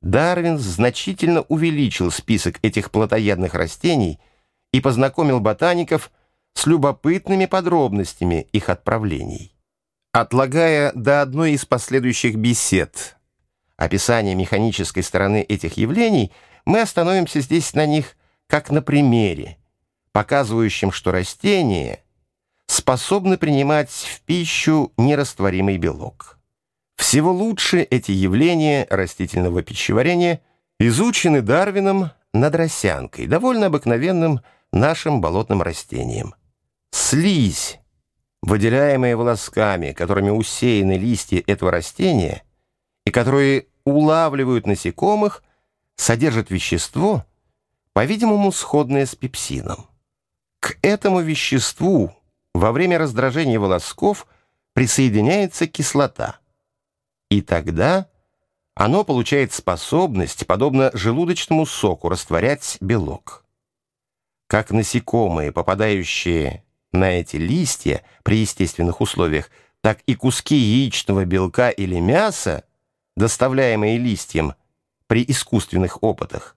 Дарвин значительно увеличил список этих плотоядных растений и познакомил ботаников с любопытными подробностями их отправлений. Отлагая до одной из последующих бесед описание механической стороны этих явлений, мы остановимся здесь на них как на примере, показывающем, что растения способны принимать в пищу нерастворимый белок. Всего лучше эти явления растительного пищеварения изучены Дарвином над росянкой, довольно обыкновенным нашим болотным растением. Слизь, выделяемая волосками, которыми усеяны листья этого растения, и которые улавливают насекомых, содержит вещество, по-видимому, сходное с пепсином. К этому веществу во время раздражения волосков присоединяется кислота. И тогда оно получает способность, подобно желудочному соку, растворять белок. Как насекомые, попадающие на эти листья при естественных условиях, так и куски яичного белка или мяса, доставляемые листьям при искусственных опытах,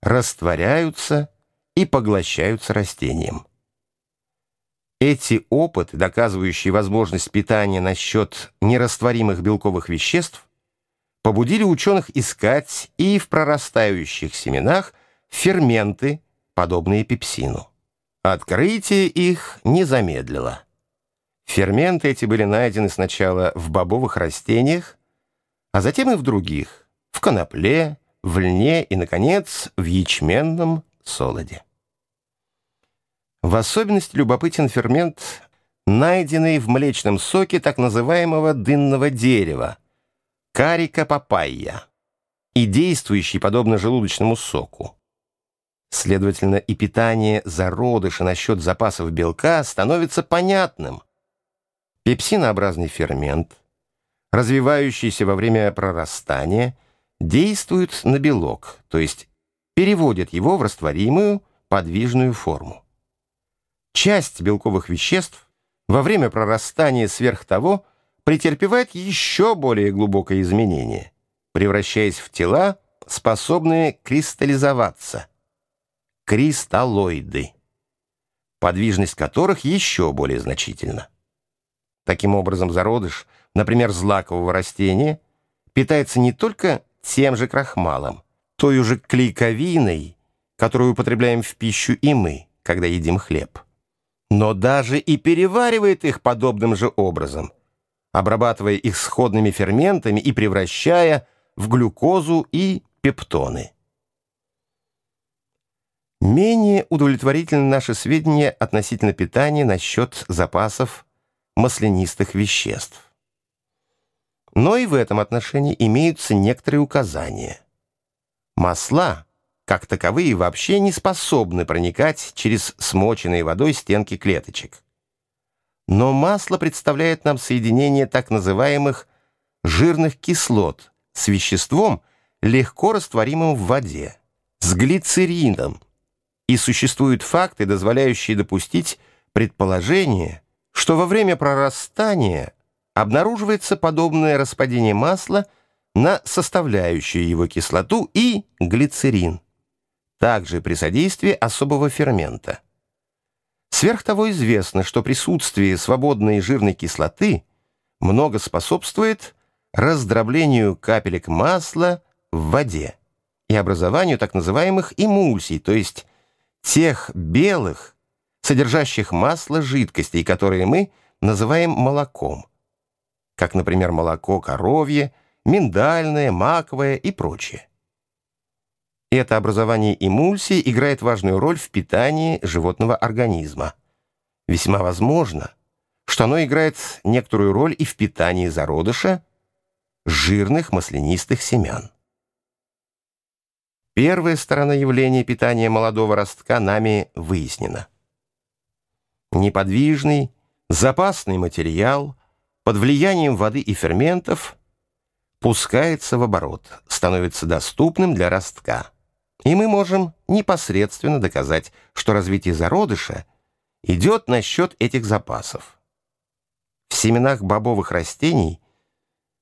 растворяются и поглощаются растением. Эти опыты, доказывающие возможность питания насчет нерастворимых белковых веществ, побудили ученых искать и в прорастающих семенах ферменты, подобные пепсину. Открытие их не замедлило. Ферменты эти были найдены сначала в бобовых растениях, а затем и в других, в конопле, в льне и, наконец, в ячменном солоде. В особенности любопытен фермент, найденный в млечном соке так называемого дынного дерева, карика папайя, и действующий подобно желудочному соку. Следовательно, и питание зародыша насчет запасов белка становится понятным. Пепсинообразный фермент, развивающийся во время прорастания, действует на белок, то есть переводит его в растворимую подвижную форму. Часть белковых веществ во время прорастания сверх того претерпевает еще более глубокое изменение, превращаясь в тела, способные кристаллизоваться – кристаллоиды, подвижность которых еще более значительна. Таким образом, зародыш, например, злакового растения, питается не только тем же крахмалом, той же клейковиной, которую употребляем в пищу и мы, когда едим хлеб, но даже и переваривает их подобным же образом, обрабатывая их сходными ферментами и превращая в глюкозу и пептоны. Менее удовлетворительны наши сведения относительно питания насчет запасов маслянистых веществ. Но и в этом отношении имеются некоторые указания. Масла, как таковые, вообще не способны проникать через смоченные водой стенки клеточек. Но масло представляет нам соединение так называемых жирных кислот с веществом, легко растворимым в воде, с глицерином, и существуют факты, дозволяющие допустить предположение, что во время прорастания обнаруживается подобное распадение масла на составляющую его кислоту и глицерин, также при содействии особого фермента. Сверх того известно, что присутствие свободной жирной кислоты много способствует раздроблению капелек масла в воде и образованию так называемых эмульсий, то есть тех белых, содержащих масло жидкостей, которые мы называем молоком, как, например, молоко коровье, миндальное, маковое и прочее. Это образование эмульсии играет важную роль в питании животного организма. Весьма возможно, что оно играет некоторую роль и в питании зародыша жирных маслянистых семян. Первая сторона явления питания молодого ростка нами выяснена. Неподвижный, запасный материал под влиянием воды и ферментов пускается в оборот, становится доступным для ростка. И мы можем непосредственно доказать, что развитие зародыша идет на счет этих запасов. В семенах бобовых растений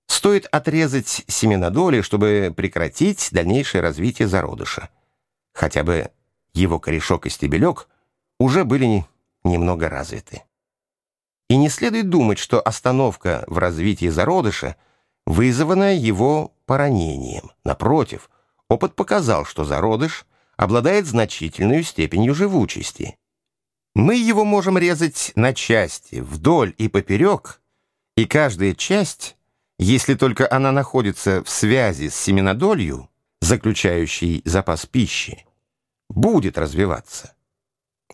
стоит отрезать семенодоли, чтобы прекратить дальнейшее развитие зародыша. Хотя бы его корешок и стебелек уже были немного развиты. И не следует думать, что остановка в развитии зародыша вызвана его поранением. Напротив, опыт показал, что зародыш обладает значительной степенью живучести. Мы его можем резать на части, вдоль и поперек, и каждая часть, если только она находится в связи с семенодолью, заключающей запас пищи, будет развиваться.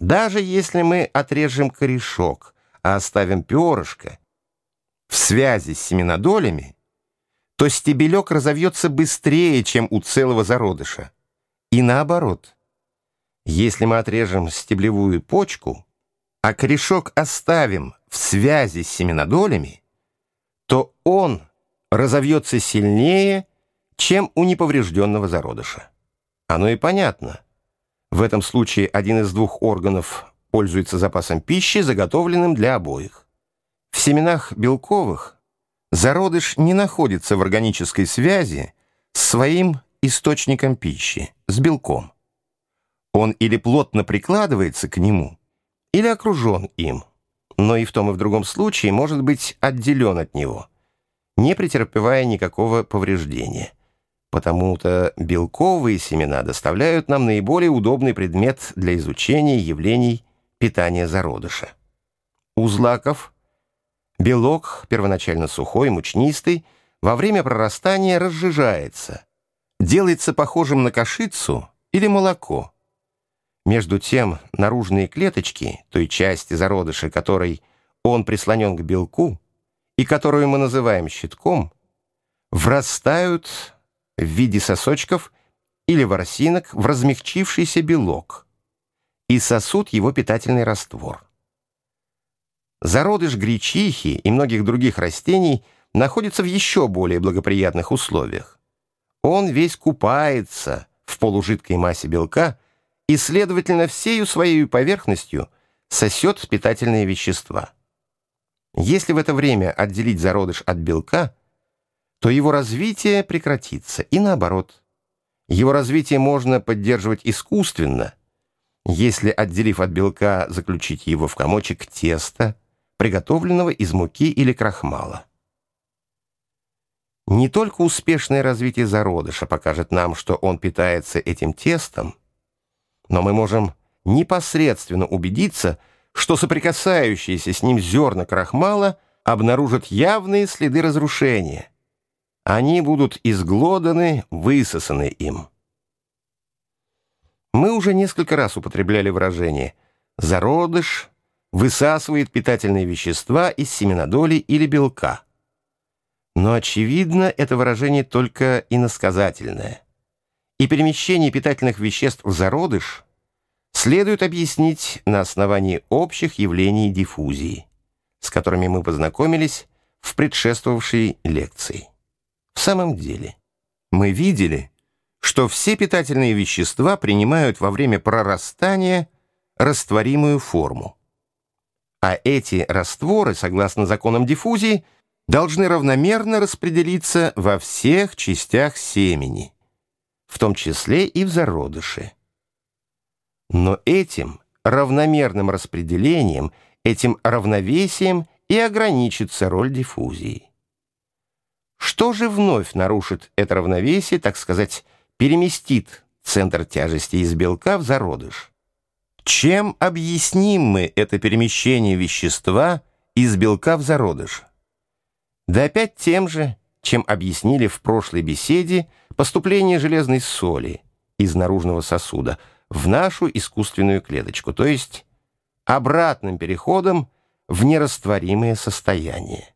Даже если мы отрежем корешок, а оставим перышко в связи с семенодолями, то стебелек разовьется быстрее, чем у целого зародыша. И наоборот. Если мы отрежем стеблевую почку, а корешок оставим в связи с семенодолями, то он разовьется сильнее, чем у неповрежденного зародыша. Оно и понятно. В этом случае один из двух органов пользуется запасом пищи, заготовленным для обоих. В семенах белковых зародыш не находится в органической связи с своим источником пищи, с белком. Он или плотно прикладывается к нему, или окружен им, но и в том и в другом случае может быть отделен от него, не претерпевая никакого повреждения. Потому-то белковые семена доставляют нам наиболее удобный предмет для изучения явлений питания зародыша. У злаков белок, первоначально сухой, мучнистый, во время прорастания разжижается, делается похожим на кашицу или молоко. Между тем наружные клеточки, той части зародыша, которой он прислонен к белку, и которую мы называем щитком, врастают в виде сосочков или ворсинок в размягчившийся белок – и сосут его питательный раствор. Зародыш гречихи и многих других растений находится в еще более благоприятных условиях. Он весь купается в полужидкой массе белка и, следовательно, всею своей поверхностью сосет питательные вещества. Если в это время отделить зародыш от белка, то его развитие прекратится, и наоборот. Его развитие можно поддерживать искусственно – если, отделив от белка, заключить его в комочек теста, приготовленного из муки или крахмала. Не только успешное развитие зародыша покажет нам, что он питается этим тестом, но мы можем непосредственно убедиться, что соприкасающиеся с ним зерна крахмала обнаружат явные следы разрушения. Они будут изглоданы, высосаны им. Мы уже несколько раз употребляли выражение «зародыш высасывает питательные вещества из семенодоли или белка». Но, очевидно, это выражение только иносказательное. И перемещение питательных веществ в зародыш следует объяснить на основании общих явлений диффузии, с которыми мы познакомились в предшествовавшей лекции. В самом деле, мы видели, что все питательные вещества принимают во время прорастания растворимую форму. А эти растворы, согласно законам диффузии, должны равномерно распределиться во всех частях семени, в том числе и в зародыше. Но этим равномерным распределением, этим равновесием и ограничится роль диффузии. Что же вновь нарушит это равновесие, так сказать, переместит центр тяжести из белка в зародыш. Чем объясним мы это перемещение вещества из белка в зародыш? Да опять тем же, чем объяснили в прошлой беседе поступление железной соли из наружного сосуда в нашу искусственную клеточку, то есть обратным переходом в нерастворимое состояние.